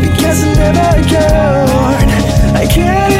because I never cared, I can't.